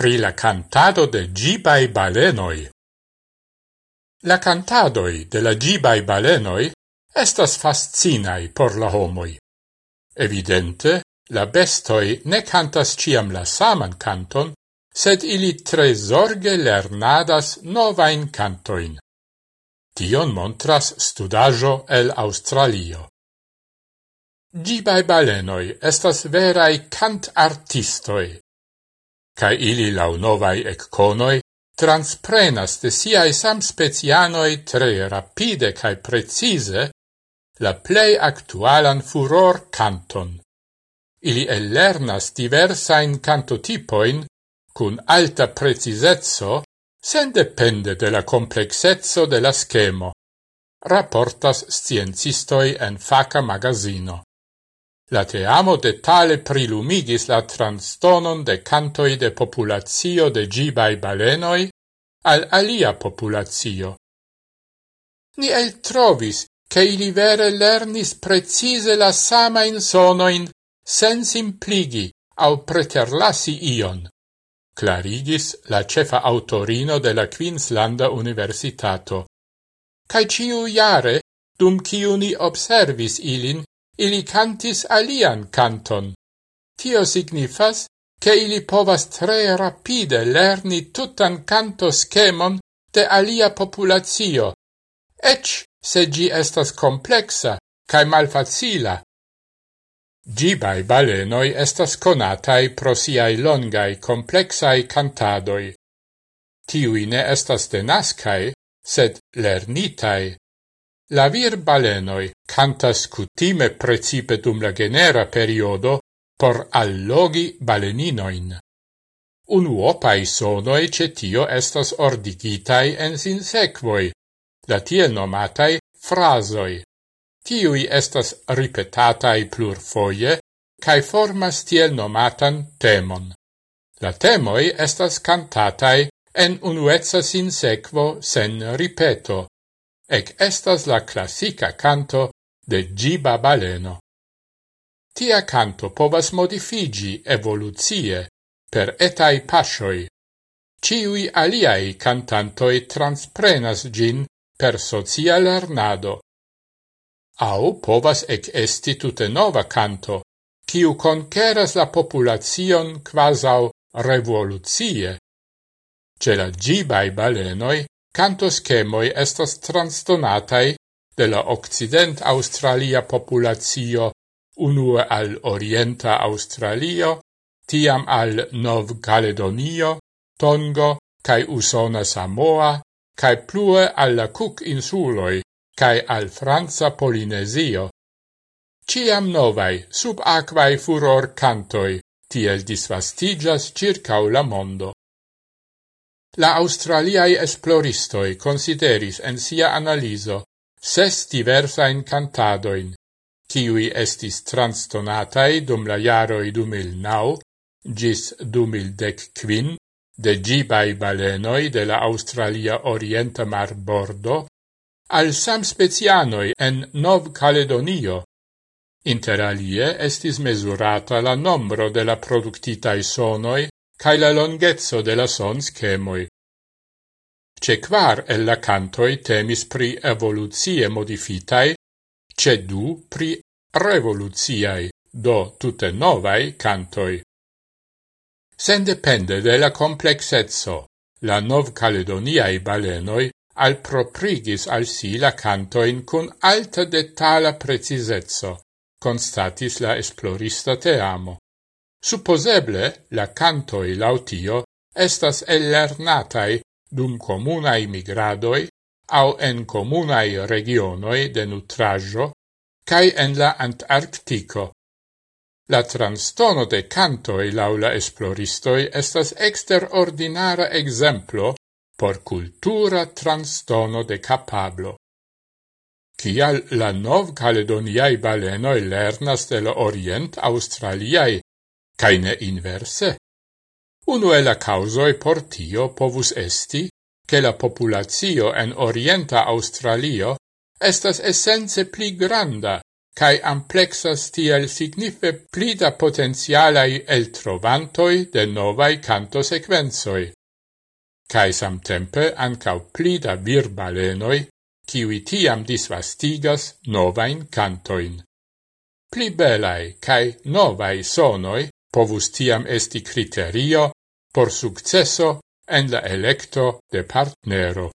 pri la cantado de gibai balenoi. La cantadoi de la gibai balenoi estas fascinai por la homoi. Evidente, la bestoi ne cantas ciam la saman canton, sed ili tre zorge lernadas novain cantoin. Tion montras studajo el Australio. Gibai balenoi estas verai cant artistoi, ca ili lau novai ecconoi transprenas de siai samspecianoi tre rapide cae precise la plei actualan furor canton. Ili ellernas diversain cantotipoin cun alta precisezzo sen depende de la complexezzo de la schemo, rapportas sciencistoi en faca magazino. La teamo detale prilumigis la transtonon de cantoi de populazio de gibai balenoi al alia populazio. Ni el trovis che ili vere lernis precise la sama in sonoin sen simpligi au preterlasi ion, clarigis la cefa autorino de la Queenslanda Universitato. Cai ciu iare, dum ciu ni observis ilin, ili cantis alian canton. Tio signifas che ili povas tre rapide lerni tutan canto schemon de alia populazio, ec se gi estas complexa cae malfacila. Gibai balenoi estas conatai pro siai longai complexai cantadoi. Tiui ne estas denascai, sed lernitai, La virbalenoi cantas cutime precipe dum la genera periodo por allogi baleninoin. Unuopai sonoi cetio estas ordigitai en sinsequoi, la tiel nomatai frasoi. Tiui estas ripetatai plurfoie, cae formas tiel nomatan temon. La temoi estas cantatai en unuezza sinsequo sen ripeto ec estas la classica canto de giba baleno. Tia canto povas modifigi evoluzie per etai pasioi. Ciui aliai cantantoi transprenas gin per socia lernado. Au povas ec esti tute nova canto, ciu conqueras la populazion quasau revoluzie. Ce la gibai balenoi Cantoschemoj estas transdonataj de la Occident-Australia populazio unue al orienta Australio, tiam al Nov-Caledonio, Tongo cae Usona Samoa cae plue alla Cook-insuloi, cae al Franza Polinesio. Ciam novaj subakvaj furor cantoi, tiel disvastigas circa la mondo. La australiai esploristoi consideris en sia analiso ses diversain cantadoin, kiui estis transtonatai dum la jaroi 2009 gis 2015 de gibai balenoi de la Australia Orienta Mar Bordo al samspecianoi en Nov Caledonio. Inter alie estis mesurata la nombro de la productitai sonoi cae la longezzo de la son schemoi. Ce quar el la cantoi temis pri evoluzie modifitai, ce du pri revoluziai, do tutte novai cantoi. Sen depende de la complexezzo, la nov caledoniai balenoi al proprigis al si la cantoin cun alta detala precisezzo, constatis la esplorista teamo. Supposeble la cantoi lautio estas ellernatai dum comunai migradoi au en comunai regionoi de nutrajo cae en la Antarctico. La transtono de cantoi laula esploristoi estas exterordinara exemplo por cultura transtono de capablo. Cial la nov caledoniai balenoi lernas de la orient australiai caine inverse. Uno e la causoi por tio povus esti che la populatio en orienta Australio estas essence pli granda cae amplexas tiel signife pli da potenzialai eltrovantoi de novai canto sequenzoi. Cae samtempe ancau pli da virbalenoi, kiwi tiam disvastigas novain cantoin. Pli belai cae novai sonoi povus tiam esti criterio por successo en la electo de partnero.